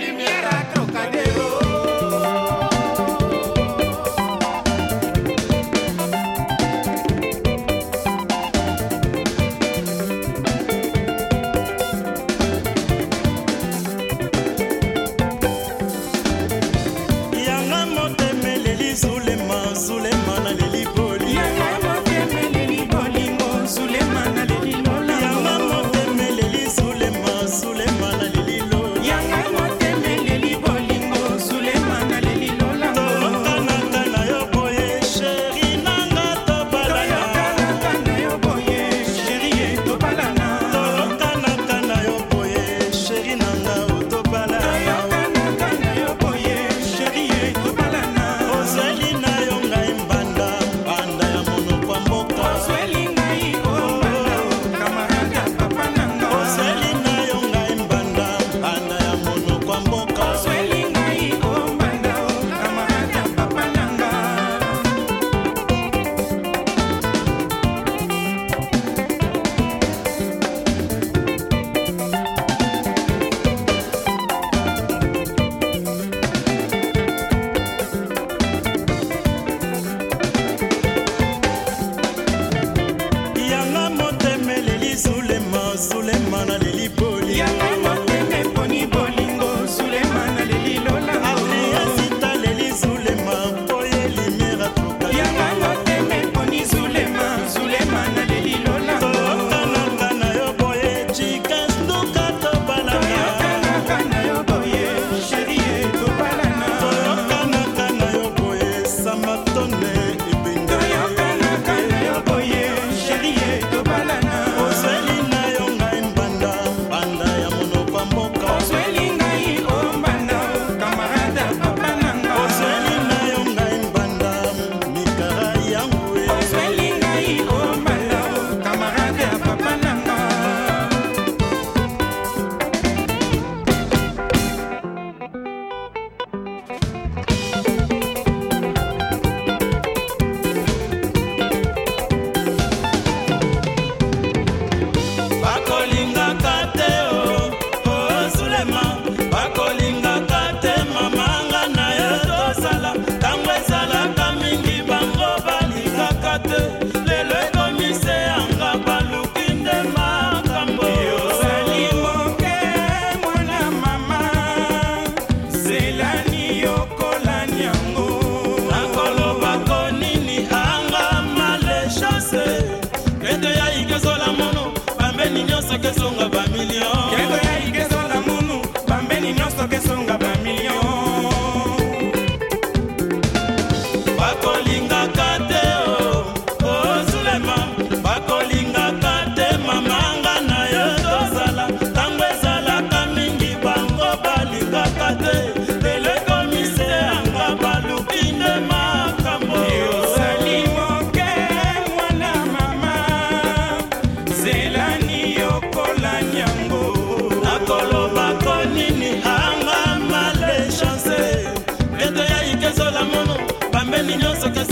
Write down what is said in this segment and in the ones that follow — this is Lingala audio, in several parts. Hallelujah. kesonga bamilio keko yai kesonga munu bambeni nyonso kesonga Let me know so cause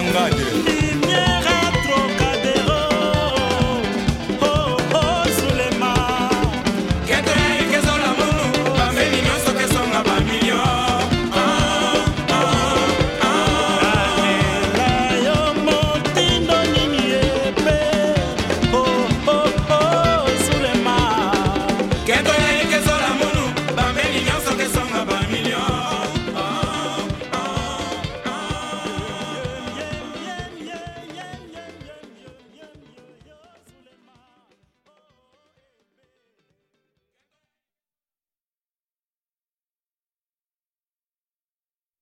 bangade